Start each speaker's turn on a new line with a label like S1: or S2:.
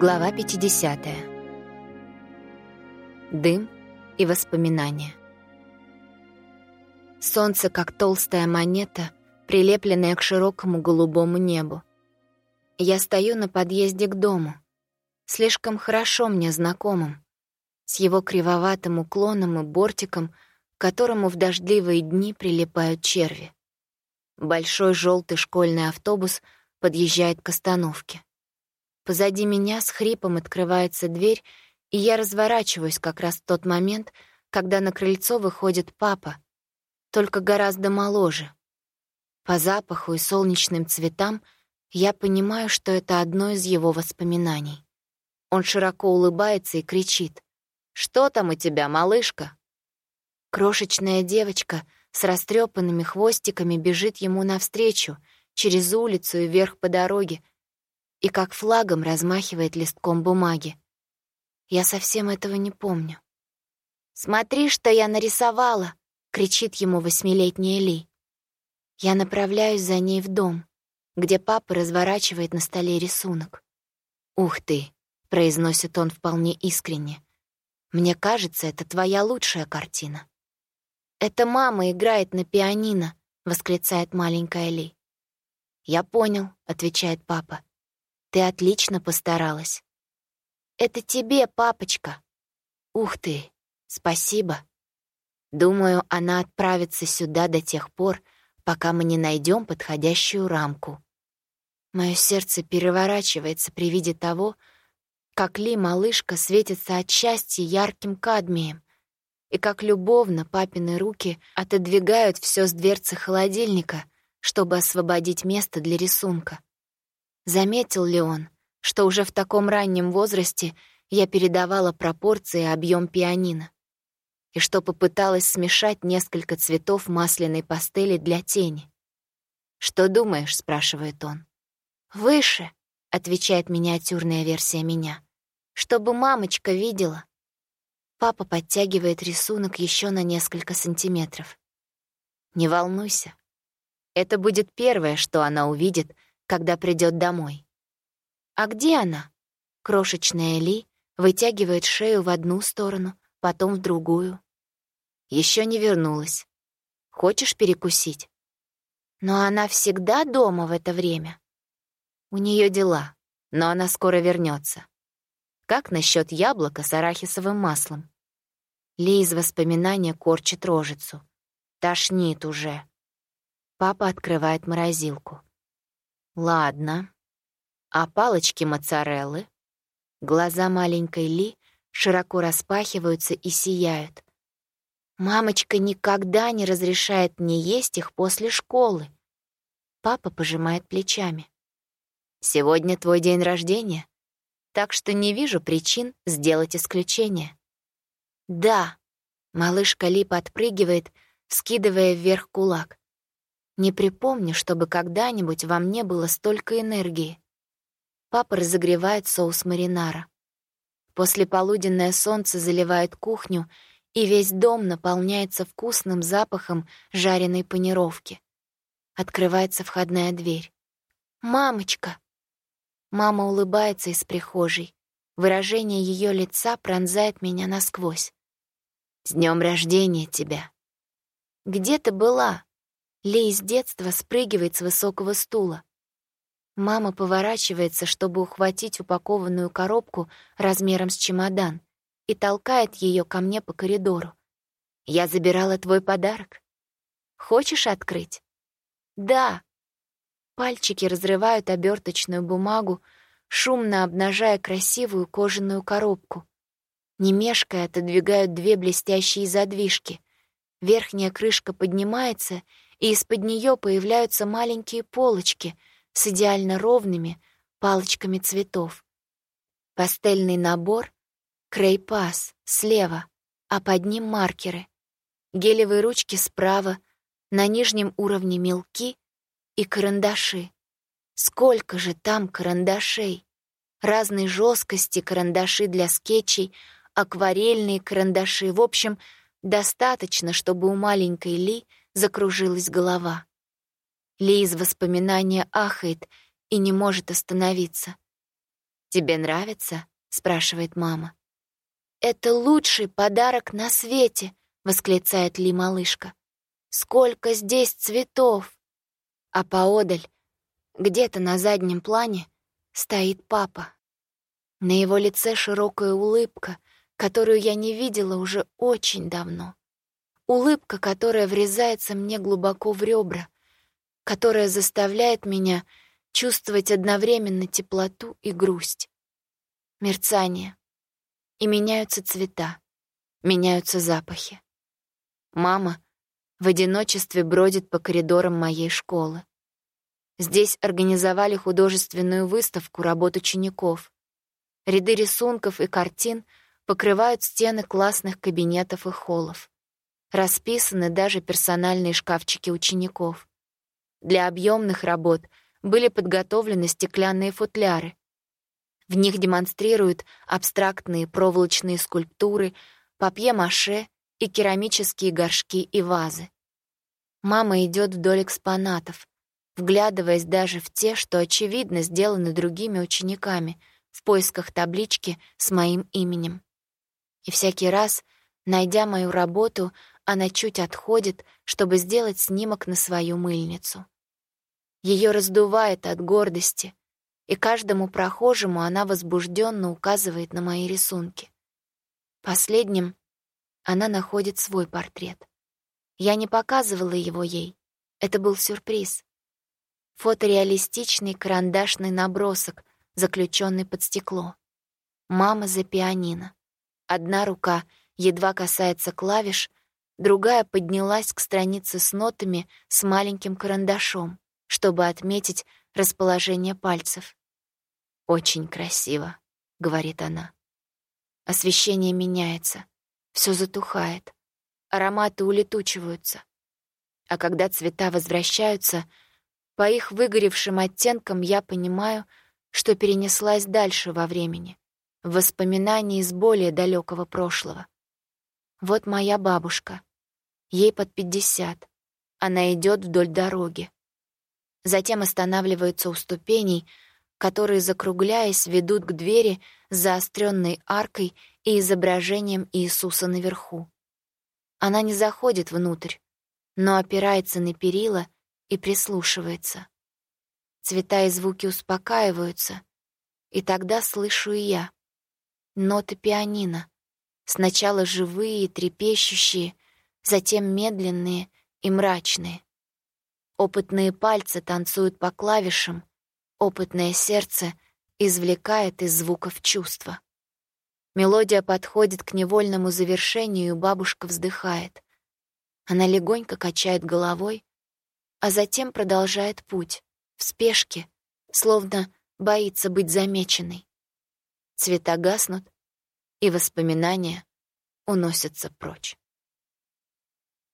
S1: Глава 50. Дым и воспоминания. Солнце, как толстая монета, прилепленная к широкому голубому небу. Я стою на подъезде к дому, слишком хорошо мне знакомым, с его кривоватым уклоном и бортиком, к которому в дождливые дни прилипают черви. Большой желтый школьный автобус подъезжает к остановке. Позади меня с хрипом открывается дверь, и я разворачиваюсь как раз в тот момент, когда на крыльцо выходит папа, только гораздо моложе. По запаху и солнечным цветам я понимаю, что это одно из его воспоминаний. Он широко улыбается и кричит. «Что там у тебя, малышка?» Крошечная девочка с растрепанными хвостиками бежит ему навстречу, через улицу и вверх по дороге, и как флагом размахивает листком бумаги. Я совсем этого не помню. «Смотри, что я нарисовала!» — кричит ему восьмилетняя Ли. Я направляюсь за ней в дом, где папа разворачивает на столе рисунок. «Ух ты!» — произносит он вполне искренне. «Мне кажется, это твоя лучшая картина». «Это мама играет на пианино», — восклицает маленькая Ли. «Я понял», — отвечает папа. Ты отлично постаралась. Это тебе, папочка. Ух ты, спасибо. Думаю, она отправится сюда до тех пор, пока мы не найдем подходящую рамку. Мое сердце переворачивается при виде того, как Ли, малышка, светится от счастья ярким кадмием, и как любовно папины руки отодвигают все с дверцы холодильника, чтобы освободить место для рисунка. Заметил ли он, что уже в таком раннем возрасте я передавала пропорции и объем пианино? И что попыталась смешать несколько цветов масляной пастели для тени? «Что думаешь?» — спрашивает он. «Выше», — отвечает миниатюрная версия меня, «чтобы мамочка видела». Папа подтягивает рисунок еще на несколько сантиметров. «Не волнуйся. Это будет первое, что она увидит — когда придет домой. А где она? Крошечная Ли вытягивает шею в одну сторону, потом в другую. Еще не вернулась. Хочешь перекусить? Но она всегда дома в это время. У нее дела, но она скоро вернется. Как насчет яблока с арахисовым маслом? Ли из воспоминания корчит рожицу. Тошнит уже. Папа открывает морозилку. Ладно. А палочки моцареллы? Глаза маленькой Ли широко распахиваются и сияют. Мамочка никогда не разрешает мне есть их после школы. Папа пожимает плечами. Сегодня твой день рождения, так что не вижу причин сделать исключение. Да, малышка Ли подпрыгивает, скидывая вверх кулак. Не припомню, чтобы когда-нибудь во мне было столько энергии. Папа разогревает соус маринара. После полуденное солнце заливает кухню, и весь дом наполняется вкусным запахом жареной панировки. Открывается входная дверь. «Мамочка!» Мама улыбается из прихожей. Выражение ее лица пронзает меня насквозь. «С днем рождения тебя!» «Где ты была?» Ли с детства спрыгивает с высокого стула. Мама поворачивается, чтобы ухватить упакованную коробку размером с чемодан и толкает ее ко мне по коридору. «Я забирала твой подарок. Хочешь открыть?» «Да». Пальчики разрывают оберточную бумагу, шумно обнажая красивую кожаную коробку. Не мешкая отодвигают две блестящие задвижки. Верхняя крышка поднимается — и из-под нее появляются маленькие полочки с идеально ровными палочками цветов. Пастельный набор — крейпас слева, а под ним маркеры. Гелевые ручки справа, на нижнем уровне мелки и карандаши. Сколько же там карандашей! Разной жесткости карандаши для скетчей, акварельные карандаши. В общем, достаточно, чтобы у маленькой Ли — закружилась голова. Ли из воспоминания ахает и не может остановиться. «Тебе нравится?» — спрашивает мама. «Это лучший подарок на свете!» — восклицает Ли малышка. «Сколько здесь цветов!» А поодаль, где-то на заднем плане, стоит папа. На его лице широкая улыбка, которую я не видела уже очень давно. Улыбка, которая врезается мне глубоко в ребра, которая заставляет меня чувствовать одновременно теплоту и грусть. Мерцание. И меняются цвета, меняются запахи. Мама в одиночестве бродит по коридорам моей школы. Здесь организовали художественную выставку работ учеников. Ряды рисунков и картин покрывают стены классных кабинетов и холлов. Расписаны даже персональные шкафчики учеников. Для объемных работ были подготовлены стеклянные футляры. В них демонстрируют абстрактные проволочные скульптуры, папье-маше и керамические горшки и вазы. Мама идет вдоль экспонатов, вглядываясь даже в те, что, очевидно, сделаны другими учениками, в поисках таблички с моим именем. И всякий раз, найдя мою работу, она чуть отходит, чтобы сделать снимок на свою мыльницу. Ее раздувает от гордости, и каждому прохожему она возбужденно указывает на мои рисунки. Последним она находит свой портрет. Я не показывала его ей. Это был сюрприз. Фотореалистичный карандашный набросок, заключенный под стекло. Мама за пианино. Одна рука едва касается клавиш, другая поднялась к странице с нотами с маленьким карандашом, чтобы отметить расположение пальцев. «Очень красиво», — говорит она. Освещение меняется, все затухает, ароматы улетучиваются. А когда цвета возвращаются — по их выгоревшим оттенкам я понимаю, что перенеслась дальше во времени, в воспоминании из более далекого прошлого. Вот моя бабушка. Ей под пятьдесят. Она идет вдоль дороги. Затем останавливается у ступеней, которые, закругляясь, ведут к двери с заостренной аркой и изображением Иисуса наверху. Она не заходит внутрь, но опирается на перила — и прислушивается. Цвета и звуки успокаиваются, и тогда слышу и я. Ноты пианино. Сначала живые трепещущие, затем медленные и мрачные. Опытные пальцы танцуют по клавишам, опытное сердце извлекает из звуков чувства. Мелодия подходит к невольному завершению, и бабушка вздыхает. Она легонько качает головой, а затем продолжает путь, в спешке, словно боится быть замеченной. Цвета гаснут, и воспоминания уносятся прочь.